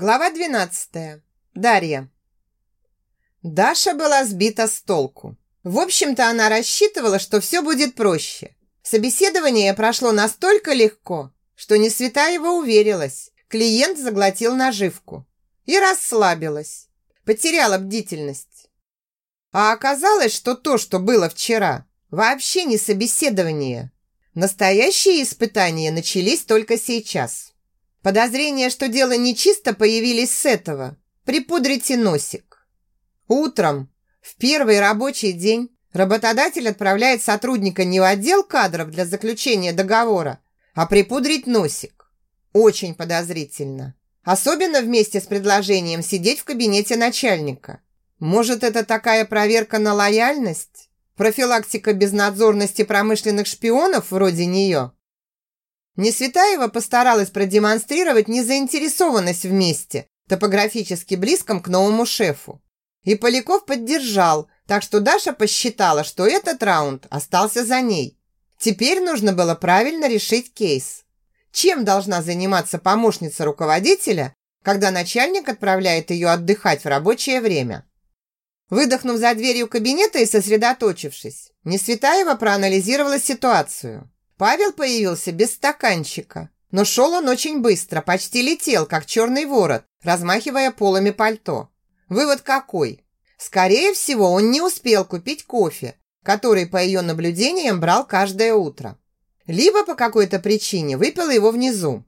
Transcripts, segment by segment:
Глава 12. Дарья. Даша была сбита с толку. В общем-то, она рассчитывала, что все будет проще. Собеседование прошло настолько легко, что не Светаева уверилась. Клиент заглотил наживку. И расслабилась. Потеряла бдительность. А оказалось, что то, что было вчера, вообще не собеседование. Настоящие испытания начались только сейчас. Подозрения, что дело нечисто, появились с этого. Припудрите носик. Утром, в первый рабочий день, работодатель отправляет сотрудника не в отдел кадров для заключения договора, а припудрить носик. Очень подозрительно. Особенно вместе с предложением сидеть в кабинете начальника. Может, это такая проверка на лояльность? Профилактика безнадзорности промышленных шпионов вроде нее? Несветаева постаралась продемонстрировать незаинтересованность в месте, топографически близком к новому шефу. И Поляков поддержал, так что Даша посчитала, что этот раунд остался за ней. Теперь нужно было правильно решить кейс. Чем должна заниматься помощница руководителя, когда начальник отправляет ее отдыхать в рабочее время? Выдохнув за дверью кабинета и сосредоточившись, Несветаева проанализировала ситуацию. Павел появился без стаканчика, но шел он очень быстро, почти летел, как черный ворот, размахивая полами пальто. Вывод какой? Скорее всего, он не успел купить кофе, который, по ее наблюдениям, брал каждое утро. Либо по какой-то причине выпил его внизу.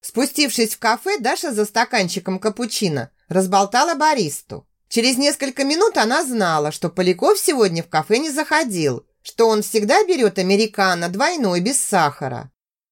Спустившись в кафе, Даша за стаканчиком капучино разболтала баристу. Через несколько минут она знала, что Поляков сегодня в кафе не заходил что он всегда берет американо двойной без сахара,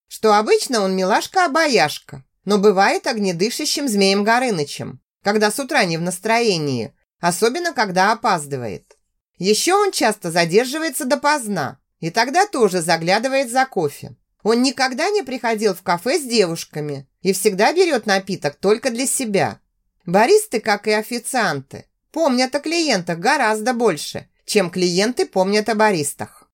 что обычно он милашка-обаяшка, но бывает огнедышащим змеем Горынычем, когда с утра не в настроении, особенно когда опаздывает. Еще он часто задерживается допоздна и тогда тоже заглядывает за кофе. Он никогда не приходил в кафе с девушками и всегда берет напиток только для себя. Баристы, как и официанты, помнят о клиентах гораздо больше чем клиенты помнят о баристах.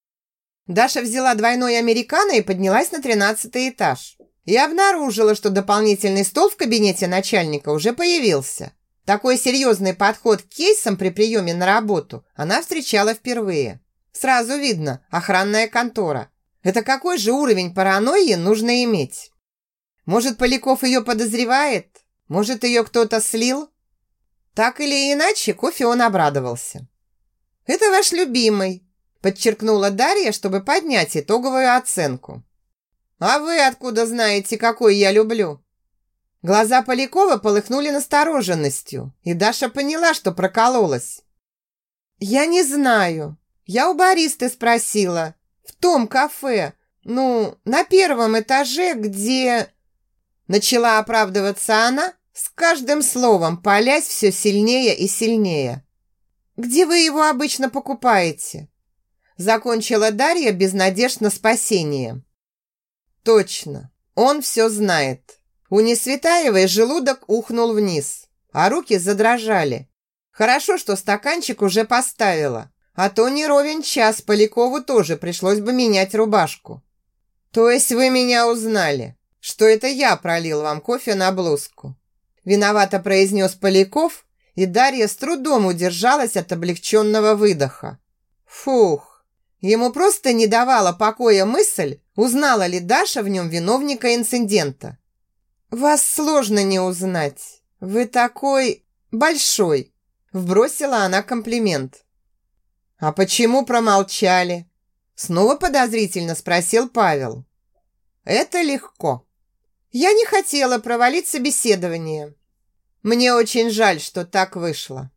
Даша взяла двойной американо и поднялась на тринадцатый этаж. И обнаружила, что дополнительный стол в кабинете начальника уже появился. Такой серьезный подход к кейсам при приеме на работу она встречала впервые. Сразу видно, охранная контора. Это какой же уровень паранойи нужно иметь? Может, Поляков ее подозревает? Может, ее кто-то слил? Так или иначе, кофе он обрадовался. «Это ваш любимый», – подчеркнула Дарья, чтобы поднять итоговую оценку. «А вы откуда знаете, какой я люблю?» Глаза Полякова полыхнули настороженностью, и Даша поняла, что прокололась. «Я не знаю. Я у баристы спросила. В том кафе. Ну, на первом этаже, где...» Начала оправдываться она, с каждым словом палясь все сильнее и сильнее. Где вы его обычно покупаете?» Закончила Дарья без надежд на спасение. «Точно, он все знает». У Несветаевой желудок ухнул вниз, а руки задрожали. Хорошо, что стаканчик уже поставила, а то не ровен час Полякову тоже пришлось бы менять рубашку. «То есть вы меня узнали, что это я пролил вам кофе на блузку?» Виновато произнес Поляков, и Дарья с трудом удержалась от облегченного выдоха. Фух, ему просто не давала покоя мысль, узнала ли Даша в нем виновника инцидента. «Вас сложно не узнать. Вы такой большой», – вбросила она комплимент. «А почему промолчали?» Снова подозрительно спросил Павел. «Это легко. Я не хотела провалить собеседование. Мне очень жаль, что так вышло.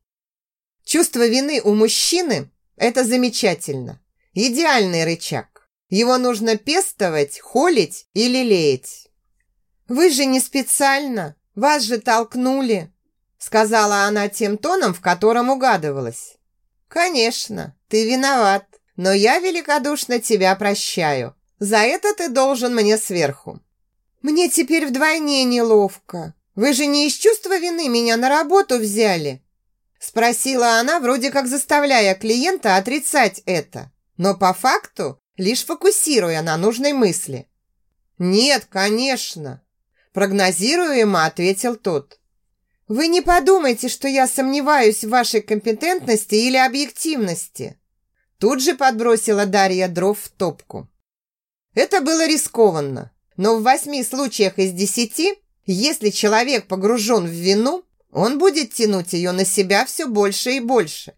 Чувство вины у мужчины – это замечательно. Идеальный рычаг. Его нужно пестовать, холить и лелеять. «Вы же не специально, вас же толкнули», сказала она тем тоном, в котором угадывалась. «Конечно, ты виноват, но я великодушно тебя прощаю. За это ты должен мне сверху». «Мне теперь вдвойне неловко», «Вы же не из чувства вины меня на работу взяли?» Спросила она, вроде как заставляя клиента отрицать это, но по факту лишь фокусируя на нужной мысли. «Нет, конечно. Прогнозируемо ответил тот. Вы не подумайте, что я сомневаюсь в вашей компетентности или объективности. Тут же подбросила Дарья дров в топку. Это было рискованно, но в восьми случаях из десяти, если человек погружен в вину, он будет тянуть ее на себя все больше и больше.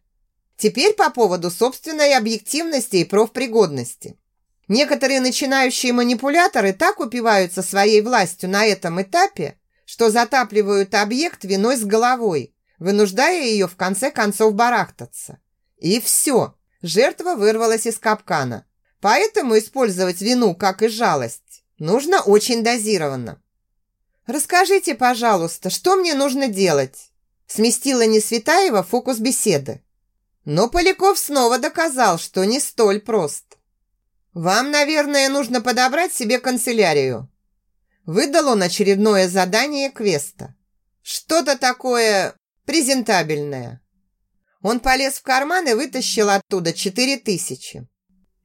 Теперь по поводу собственной объективности и профпригодности. Некоторые начинающие манипуляторы так упиваются своей властью на этом этапе, что затапливают объект виной с головой, вынуждая ее в конце концов барахтаться. И все, жертва вырвалась из капкана. Поэтому использовать вину, как и жалость, нужно очень дозированно. «Расскажите, пожалуйста, что мне нужно делать?» Сместила Несветаева фокус беседы. Но Поляков снова доказал, что не столь прост. «Вам, наверное, нужно подобрать себе канцелярию», Выдал он очередное задание квеста. Что-то такое презентабельное. Он полез в карман и вытащил оттуда четыре тысячи.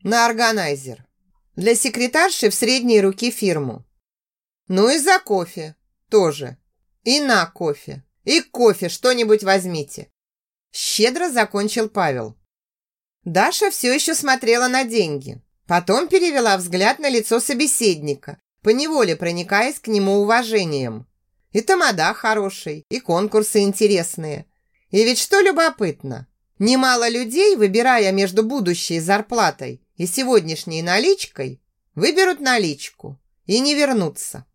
На органайзер. Для секретарши в средней руки фирму. Ну и за кофе тоже. И на кофе. И кофе что-нибудь возьмите. Щедро закончил Павел. Даша все еще смотрела на деньги. Потом перевела взгляд на лицо собеседника поневоле проникаясь к нему уважением. И тамада хороший, и конкурсы интересные. И ведь что любопытно, немало людей, выбирая между будущей зарплатой и сегодняшней наличкой, выберут наличку и не вернутся.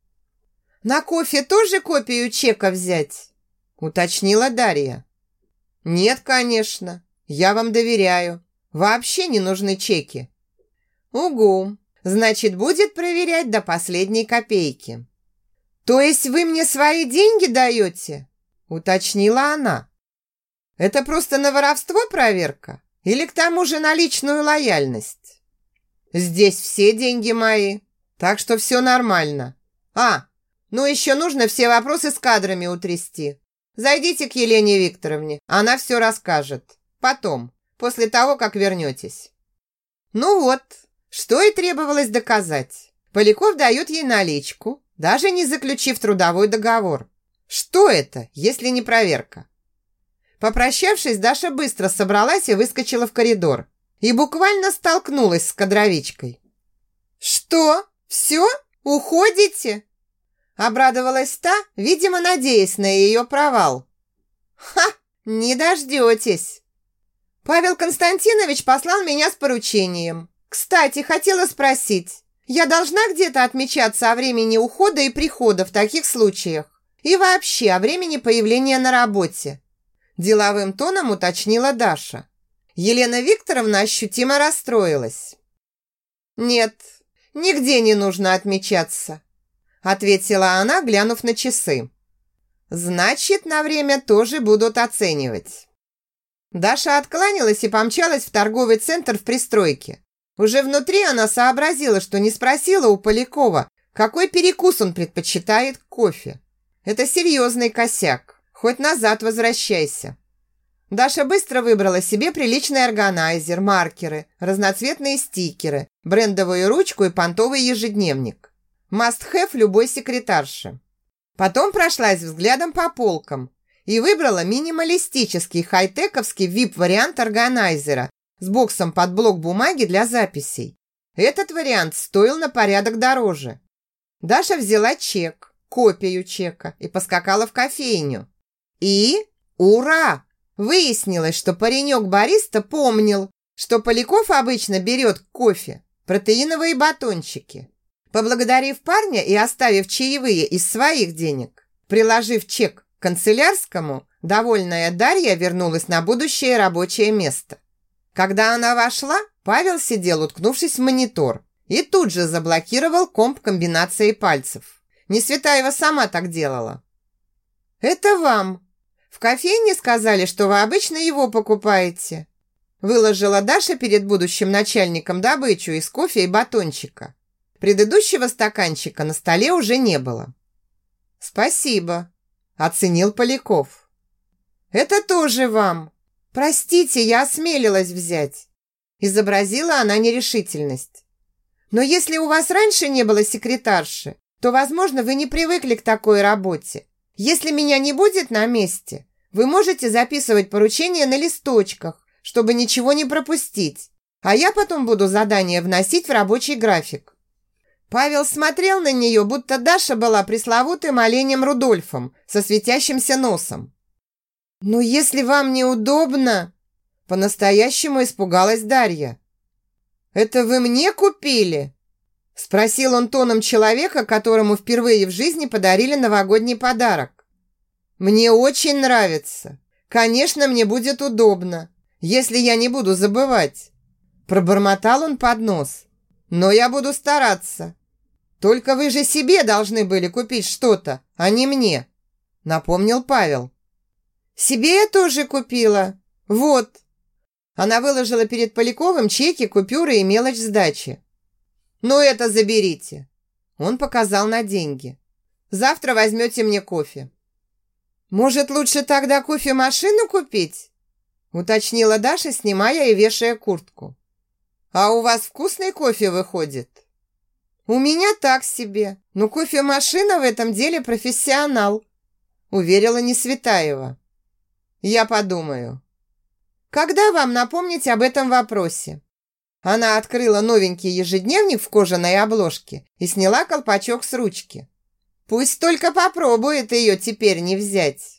«На кофе тоже копию чека взять?» уточнила Дарья. «Нет, конечно, я вам доверяю. Вообще не нужны чеки». «Угу, Значит, будет проверять до последней копейки. То есть вы мне свои деньги даете? Уточнила она. Это просто на воровство проверка? Или к тому же на личную лояльность? Здесь все деньги мои, так что все нормально. А, ну еще нужно все вопросы с кадрами утрясти. Зайдите к Елене Викторовне, она все расскажет. Потом, после того, как вернетесь. Ну вот, что и требовалось доказать. Поляков дает ей наличку, даже не заключив трудовой договор. Что это, если не проверка? Попрощавшись, Даша быстро собралась и выскочила в коридор. И буквально столкнулась с кадровичкой. «Что? Все? Уходите?» Обрадовалась та, видимо, надеясь на ее провал. «Ха! Не дождетесь!» Павел Константинович послал меня с поручением. Кстати, хотела спросить, я должна где-то отмечаться о времени ухода и прихода в таких случаях? И вообще о времени появления на работе?» Деловым тоном уточнила Даша. Елена Викторовна ощутимо расстроилась. «Нет, нигде не нужно отмечаться», ответила она, глянув на часы. «Значит, на время тоже будут оценивать». Даша откланялась и помчалась в торговый центр в пристройке. Уже внутри она сообразила, что не спросила у Полякова, какой перекус он предпочитает кофе. Это серьезный косяк. Хоть назад возвращайся. Даша быстро выбрала себе приличный органайзер, маркеры, разноцветные стикеры, брендовую ручку и понтовый ежедневник. Must-have любой секретарши. Потом прошлась взглядом по полкам и выбрала минималистический хай-тековский VIP-вариант органайзера с боксом под блок бумаги для записей. Этот вариант стоил на порядок дороже. Даша взяла чек, копию чека и поскакала в кофейню. И, ура! Выяснилось, что паренек-бариста помнил, что Поляков обычно берет кофе, протеиновые батончики. Поблагодарив парня и оставив чаевые из своих денег, приложив чек к канцелярскому, довольная Дарья вернулась на будущее рабочее место. Когда она вошла, Павел сидел, уткнувшись в монитор, и тут же заблокировал комп комбинацией пальцев. Несветаева сама так делала. «Это вам. В кофейне сказали, что вы обычно его покупаете». Выложила Даша перед будущим начальником добычу из кофе и батончика. Предыдущего стаканчика на столе уже не было. «Спасибо», – оценил Поляков. «Это тоже вам», «Простите, я осмелилась взять!» Изобразила она нерешительность. «Но если у вас раньше не было секретарши, то, возможно, вы не привыкли к такой работе. Если меня не будет на месте, вы можете записывать поручения на листочках, чтобы ничего не пропустить. А я потом буду задание вносить в рабочий график. Павел смотрел на нее, будто Даша была пресловутым оленем Рудольфом со светящимся носом. «Но если вам неудобно...» По-настоящему испугалась Дарья. «Это вы мне купили?» Спросил он тоном человека, которому впервые в жизни подарили новогодний подарок. «Мне очень нравится. Конечно, мне будет удобно, если я не буду забывать». Пробормотал он под нос. «Но я буду стараться. Только вы же себе должны были купить что-то, а не мне», напомнил Павел. «Себе я тоже купила. Вот». Она выложила перед Поляковым чеки, купюры и мелочь сдачи. «Ну это заберите!» Он показал на деньги. «Завтра возьмете мне кофе». «Может, лучше тогда кофемашину купить?» Уточнила Даша, снимая и вешая куртку. «А у вас вкусный кофе выходит?» «У меня так себе, но кофемашина в этом деле профессионал», уверила Несветаева. «Я подумаю». «Когда вам напомнить об этом вопросе?» Она открыла новенький ежедневник в кожаной обложке и сняла колпачок с ручки. «Пусть только попробует ее теперь не взять».